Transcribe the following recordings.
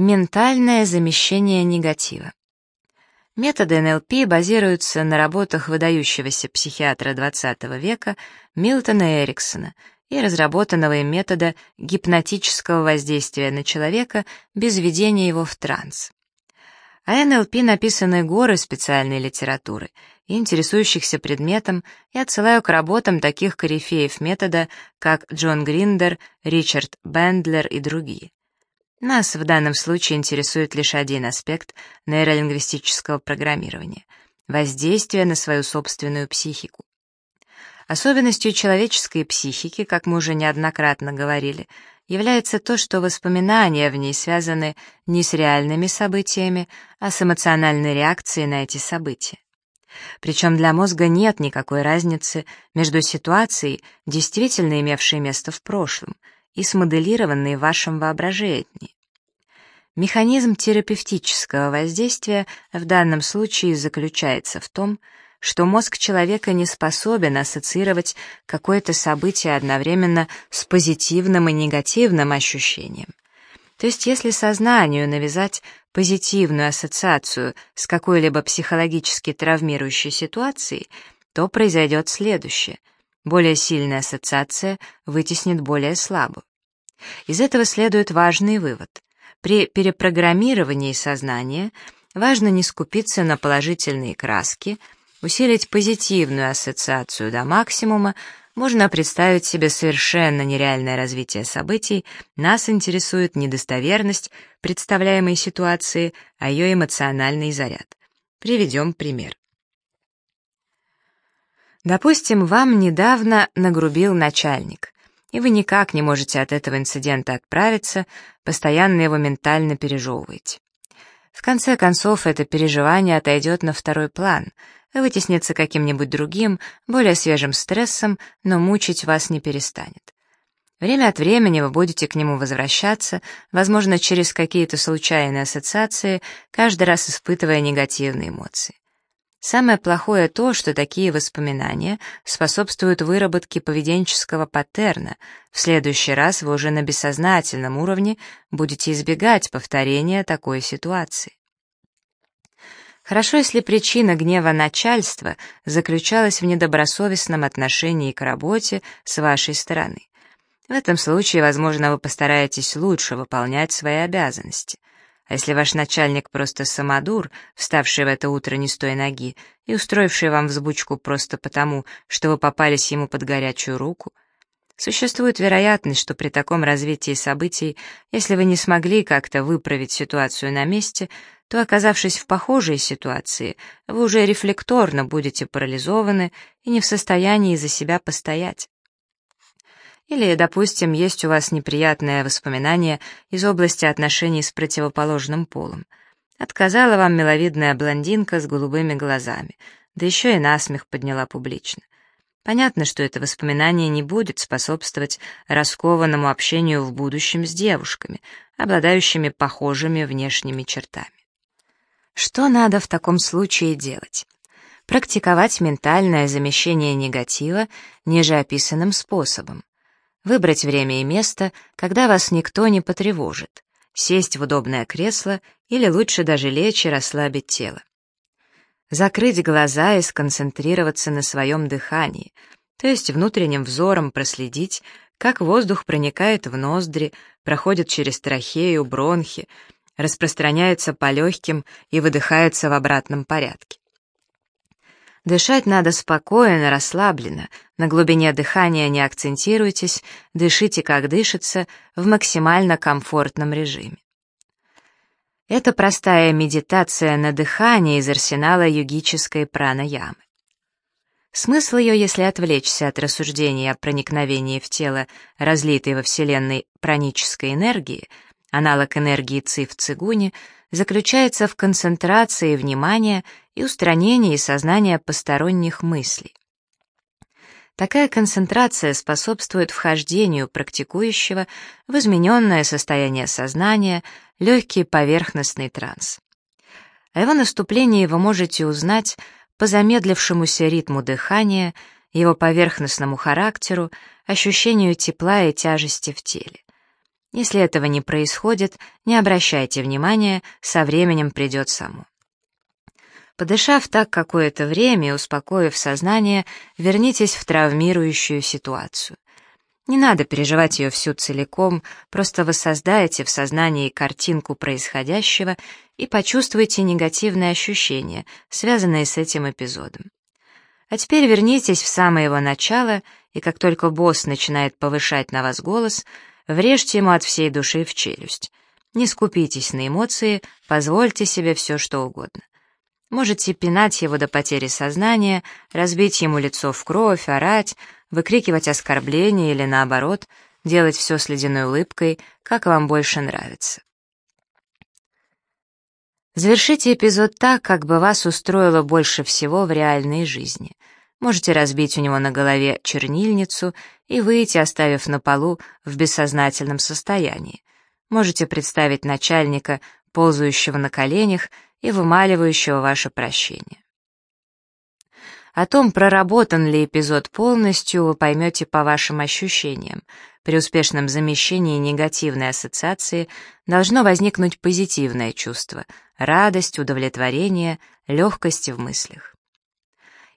Ментальное замещение негатива. Методы НЛП базируются на работах выдающегося психиатра XX века Милтона Эриксона и разработанного им метода гипнотического воздействия на человека без введения его в транс. А НЛП написаны горы специальной литературы, интересующихся предметом, и отсылаю к работам таких корифеев метода, как Джон Гриндер, Ричард Бендлер и другие. Нас в данном случае интересует лишь один аспект нейролингвистического программирования — воздействие на свою собственную психику. Особенностью человеческой психики, как мы уже неоднократно говорили, является то, что воспоминания в ней связаны не с реальными событиями, а с эмоциональной реакцией на эти события. Причем для мозга нет никакой разницы между ситуацией, действительно имевшей место в прошлом, и смоделированные в вашем воображении. Механизм терапевтического воздействия в данном случае заключается в том, что мозг человека не способен ассоциировать какое-то событие одновременно с позитивным и негативным ощущением. То есть если сознанию навязать позитивную ассоциацию с какой-либо психологически травмирующей ситуацией, то произойдет следующее. Более сильная ассоциация вытеснит более слабую. Из этого следует важный вывод. При перепрограммировании сознания важно не скупиться на положительные краски, усилить позитивную ассоциацию до максимума, можно представить себе совершенно нереальное развитие событий, нас интересует недостоверность представляемой ситуации, а ее эмоциональный заряд. Приведем пример. Допустим, вам недавно нагрубил начальник и вы никак не можете от этого инцидента отправиться, постоянно его ментально пережевываете. В конце концов, это переживание отойдет на второй план, вытеснится каким-нибудь другим, более свежим стрессом, но мучить вас не перестанет. Время от времени вы будете к нему возвращаться, возможно, через какие-то случайные ассоциации, каждый раз испытывая негативные эмоции. Самое плохое то, что такие воспоминания способствуют выработке поведенческого паттерна. В следующий раз вы уже на бессознательном уровне будете избегать повторения такой ситуации. Хорошо, если причина гнева начальства заключалась в недобросовестном отношении к работе с вашей стороны. В этом случае, возможно, вы постараетесь лучше выполнять свои обязанности. А если ваш начальник просто самодур, вставший в это утро не с той ноги и устроивший вам взбучку просто потому, что вы попались ему под горячую руку, существует вероятность, что при таком развитии событий, если вы не смогли как-то выправить ситуацию на месте, то, оказавшись в похожей ситуации, вы уже рефлекторно будете парализованы и не в состоянии за себя постоять. Или, допустим, есть у вас неприятное воспоминание из области отношений с противоположным полом. Отказала вам миловидная блондинка с голубыми глазами, да еще и насмех подняла публично. Понятно, что это воспоминание не будет способствовать раскованному общению в будущем с девушками, обладающими похожими внешними чертами. Что надо в таком случае делать? Практиковать ментальное замещение негатива ниже описанным способом. Выбрать время и место, когда вас никто не потревожит. Сесть в удобное кресло или лучше даже лечь и расслабить тело. Закрыть глаза и сконцентрироваться на своем дыхании, то есть внутренним взором проследить, как воздух проникает в ноздри, проходит через трахею, бронхи, распространяется по легким и выдыхается в обратном порядке. Дышать надо спокойно, расслабленно, на глубине дыхания не акцентируйтесь, дышите как дышится, в максимально комфортном режиме. Это простая медитация на дыхание из арсенала йогической пранаямы. Смысл ее, если отвлечься от рассуждений о проникновении в тело разлитой во Вселенной пранической энергии, аналог энергии ци в цигуне, заключается в концентрации внимания и устранении сознания посторонних мыслей. Такая концентрация способствует вхождению практикующего в измененное состояние сознания, легкий поверхностный транс. О его наступлении вы можете узнать по замедлившемуся ритму дыхания, его поверхностному характеру, ощущению тепла и тяжести в теле. Если этого не происходит, не обращайте внимания, со временем придет само. Подышав так какое-то время и успокоив сознание, вернитесь в травмирующую ситуацию. Не надо переживать ее всю целиком, просто воссоздайте в сознании картинку происходящего и почувствуйте негативные ощущения, связанные с этим эпизодом. А теперь вернитесь в самое его начало, и как только босс начинает повышать на вас голос, врежьте ему от всей души в челюсть. Не скупитесь на эмоции, позвольте себе все, что угодно. Можете пинать его до потери сознания, разбить ему лицо в кровь, орать, выкрикивать оскорбления или, наоборот, делать все с ледяной улыбкой, как вам больше нравится. Завершите эпизод так, как бы вас устроило больше всего в реальной жизни. Можете разбить у него на голове чернильницу и выйти, оставив на полу в бессознательном состоянии. Можете представить начальника, ползающего на коленях, и вымаливающего ваше прощение. О том, проработан ли эпизод полностью, вы поймете по вашим ощущениям. При успешном замещении негативной ассоциации должно возникнуть позитивное чувство — радость, удовлетворение, легкость в мыслях.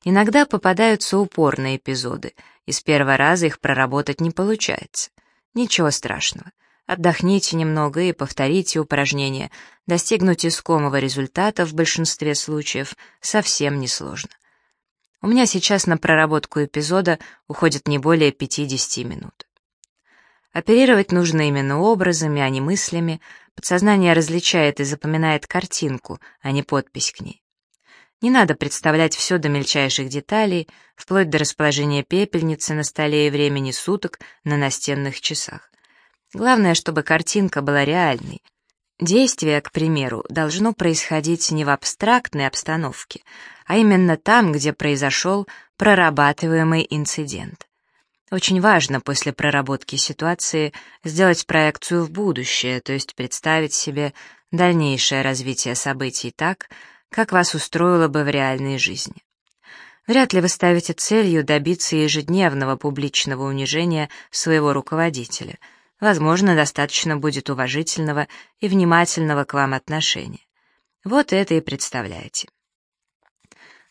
Иногда попадаются упорные эпизоды, и с первого раза их проработать не получается. Ничего страшного. Отдохните немного и повторите упражнение. Достигнуть искомого результата в большинстве случаев совсем несложно. У меня сейчас на проработку эпизода уходит не более 50 минут. Оперировать нужно именно образами, а не мыслями. Подсознание различает и запоминает картинку, а не подпись к ней. Не надо представлять все до мельчайших деталей, вплоть до расположения пепельницы на столе и времени суток на настенных часах. Главное, чтобы картинка была реальной. Действие, к примеру, должно происходить не в абстрактной обстановке, а именно там, где произошел прорабатываемый инцидент. Очень важно после проработки ситуации сделать проекцию в будущее, то есть представить себе дальнейшее развитие событий так, как вас устроило бы в реальной жизни. Вряд ли вы ставите целью добиться ежедневного публичного унижения своего руководителя — Возможно, достаточно будет уважительного и внимательного к вам отношения. Вот это и представляете.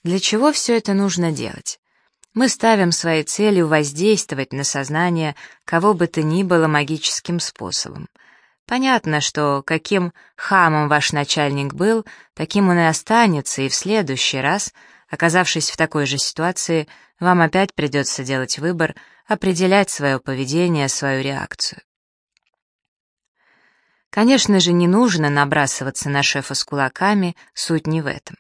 Для чего все это нужно делать? Мы ставим своей целью воздействовать на сознание кого бы то ни было магическим способом. Понятно, что каким хамом ваш начальник был, таким он и останется, и в следующий раз, оказавшись в такой же ситуации, вам опять придется делать выбор, определять свое поведение, свою реакцию. Конечно же, не нужно набрасываться на шефа с кулаками, суть не в этом.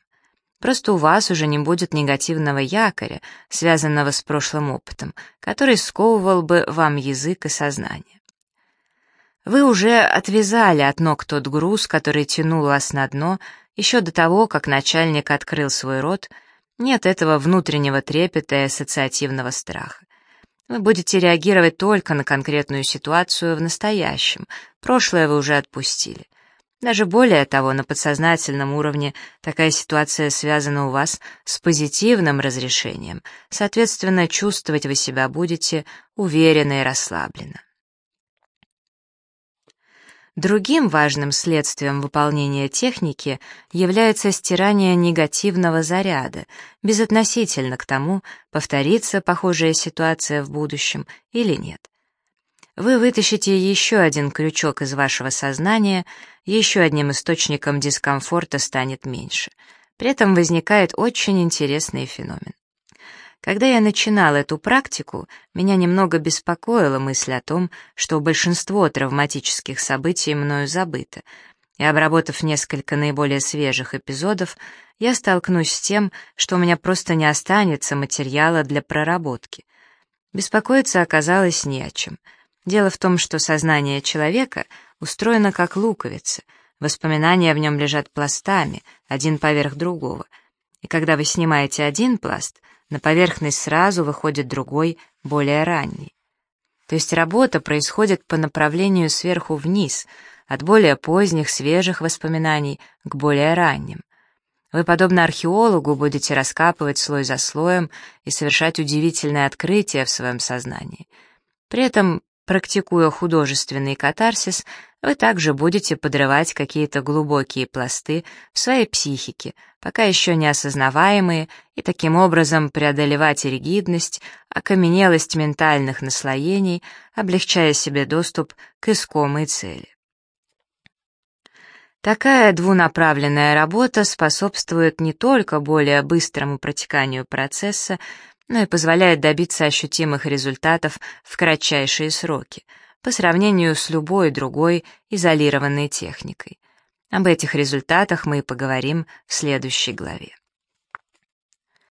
Просто у вас уже не будет негативного якоря, связанного с прошлым опытом, который сковывал бы вам язык и сознание. Вы уже отвязали от ног тот груз, который тянул вас на дно, еще до того, как начальник открыл свой рот, нет этого внутреннего трепета и ассоциативного страха. Вы будете реагировать только на конкретную ситуацию в настоящем, прошлое вы уже отпустили. Даже более того, на подсознательном уровне такая ситуация связана у вас с позитивным разрешением, соответственно, чувствовать вы себя будете уверенно и расслабленно. Другим важным следствием выполнения техники является стирание негативного заряда, безотносительно к тому, повторится похожая ситуация в будущем или нет. Вы вытащите еще один крючок из вашего сознания, еще одним источником дискомфорта станет меньше. При этом возникает очень интересный феномен. Когда я начинал эту практику, меня немного беспокоила мысль о том, что большинство травматических событий мною забыто, и обработав несколько наиболее свежих эпизодов, я столкнусь с тем, что у меня просто не останется материала для проработки. Беспокоиться оказалось не о чем. Дело в том, что сознание человека устроено как луковица, воспоминания в нем лежат пластами, один поверх другого, и когда вы снимаете один пласт — на поверхность сразу выходит другой, более ранний. То есть работа происходит по направлению сверху вниз, от более поздних, свежих воспоминаний к более ранним. Вы, подобно археологу, будете раскапывать слой за слоем и совершать удивительные открытия в своем сознании. При этом практикуя художественный катарсис, вы также будете подрывать какие-то глубокие пласты в своей психике, пока еще не осознаваемые, и таким образом преодолевать ригидность, окаменелость ментальных наслоений, облегчая себе доступ к искомой цели. Такая двунаправленная работа способствует не только более быстрому протеканию процесса, но и позволяет добиться ощутимых результатов в кратчайшие сроки, по сравнению с любой другой изолированной техникой. Об этих результатах мы и поговорим в следующей главе.